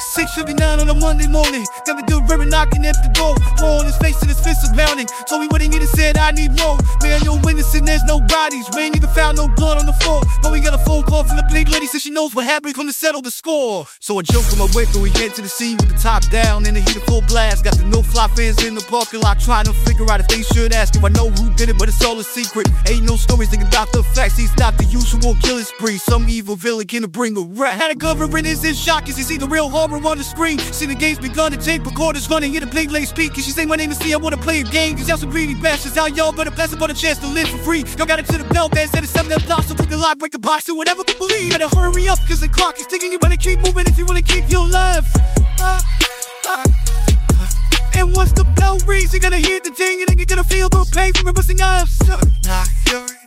6.59 on a Monday morning. Got the dude very knocking at the door. Pour on his face and his fist is pounding. Told me what he needed, said I need more. Man, no witness and there's no bodies. We ain't even found no blood on the floor. But we got a phone call from the big lady, said she knows what happened, come to settle the score. So I jump from my window, we get to the scene with the top down and the heat of full blast. Got the no fly fans in the parking lot trying to figure out if they should ask if I know who did it, but it's all a secret. Ain't no stories thinking about the facts. He's not the usual killing spree. Some evil villain can bring a rat. Had a government is in shock you see the real horror on the screen. See the game's begun to take recorders running, hear the big late speak. And she say my name is C, I wanna play a game. Cause y'all some greedy bastards. How y'all better pass up on a chance to live for free. Y'all got into the bell band, said it's something that blocks, so put the lock, break the box, do whatever you believe. Better hurry up, cause the clock is ticking. You better keep moving if you wanna keep your life. Ah, ah, ah. And once the bell rings, you're gonna hear the ding, and then you're gonna feel the pain from it busting up. So, nah, you're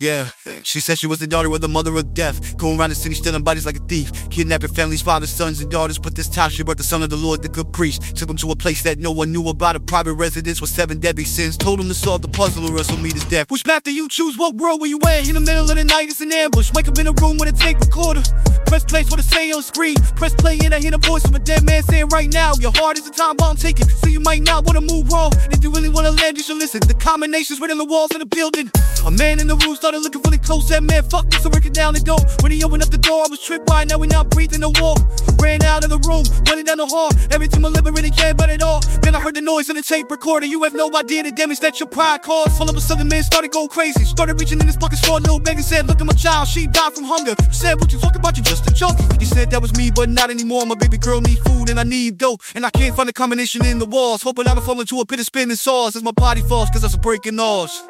Yeah, she said she was the daughter of the mother of death. Going around the city stealing bodies like a thief. Kidnapping families, fathers, sons, and daughters. But this time she brought the son of the Lord, the good priest. Took him to a place that no one knew about, a private residence with seven deadly sins. Told him to solve the puzzle or else he'll meet his death. Which path do you choose? What world will you in? In the middle of the night, it's an ambush. Wake up in a room with a tape recorder. Press play what the say on screen. Press play and I hear the voice of a dead man saying right now, your heart is a time bomb taking. So you might not wanna move wrong. If you really wanna land, you should listen. The combinations on the walls of the building. A man in the room started looking really close. That man fucked me, so breaking down the door. When he opened up the door, I was tripped by. Now we not breathing the wall. Ran out of the room, running down the hall. Every time Everything my liberated can't but it all. Then I heard the noise in the tape recorder. You have no idea the damage that your pride caused. All of a sudden, man started going crazy. Started reaching in his pockets for a little bag and said, Look at my child, she died from hunger. Said, What you talking about? You just a junkie. He said that was me, but not anymore. My baby girl need food and I need dough. And I can't find a combination in the walls. Hoping I don't fall into a pit of spinning saws as my body falls, cause I was breaking laws.